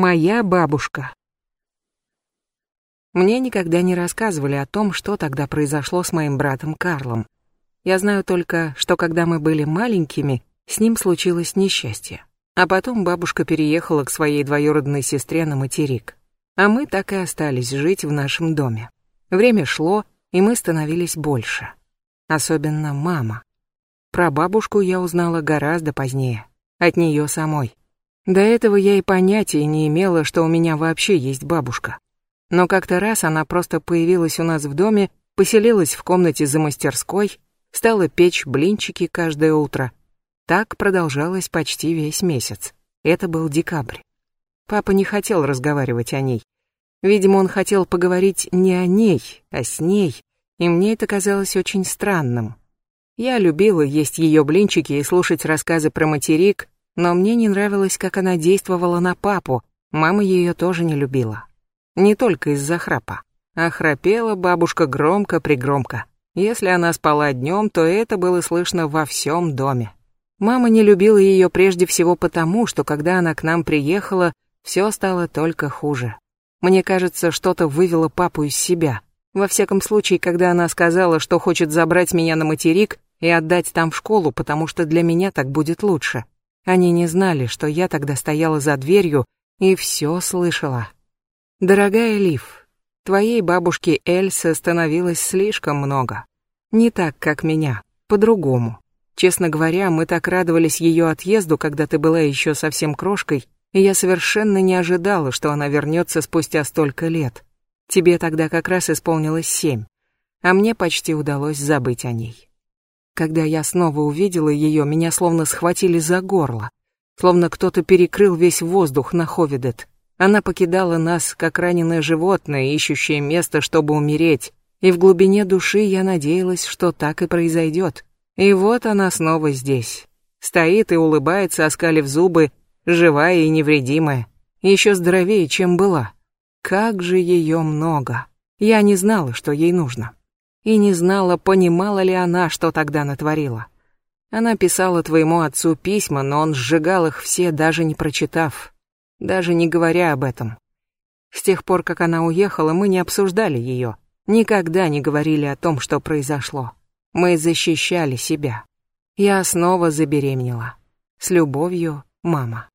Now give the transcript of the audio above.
Моя бабушка. Мне никогда не рассказывали о том, что тогда произошло с моим братом Карлом. Я знаю только, что когда мы были маленькими, с ним случилось несчастье. А потом бабушка переехала к своей двоюродной сестре на материк. А мы так и остались жить в нашем доме. Время шло, и мы становились больше. Особенно мама. Про бабушку я узнала гораздо позднее. От нее самой. До этого я и понятия не имела, что у меня вообще есть бабушка. Но как-то раз она просто появилась у нас в доме, поселилась в комнате за мастерской, стала печь блинчики каждое утро. Так продолжалось почти весь месяц. Это был декабрь. Папа не хотел разговаривать о ней. Видимо, он хотел поговорить не о ней, а с ней, и мне это казалось очень странным. Я любила есть ее блинчики и слушать рассказы про материк, но мне не нравилось, как она действовала на папу, мама ее тоже не любила. Не только из-за храпа. А храпела бабушка громко-пригромко. Если она спала днем, то это было слышно во всем доме. Мама не любила ее прежде всего потому, что когда она к нам приехала, все стало только хуже. Мне кажется, что-то вывело папу из себя. Во всяком случае, когда она сказала, что хочет забрать меня на материк и отдать там в школу, потому что для меня так будет лучше. Они не знали, что я тогда стояла за дверью и все слышала. Дорогая Лив, твоей бабушке Эльсы становилось слишком много. Не так, как меня, по-другому. Честно говоря, мы так радовались ее отъезду, когда ты была еще совсем крошкой, и я совершенно не ожидала, что она вернется спустя столько лет. Тебе тогда как раз исполнилось семь, а мне почти удалось забыть о ней. Когда я снова увидела ее, меня словно схватили за горло, словно кто-то перекрыл весь воздух на Ховидет. Она покидала нас, как раненое животное, ищущее место, чтобы умереть, и в глубине души я надеялась, что так и произойдет. И вот она снова здесь. Стоит и улыбается, оскалив зубы, живая и невредимая, еще здоровее, чем была. Как же ее много. Я не знала, что ей нужно. И не знала, понимала ли она, что тогда натворила. Она писала твоему отцу письма, но он сжигал их все, даже не прочитав даже не говоря об этом. С тех пор, как она уехала, мы не обсуждали ее, никогда не говорили о том, что произошло. Мы защищали себя. Я снова забеременела. С любовью, мама.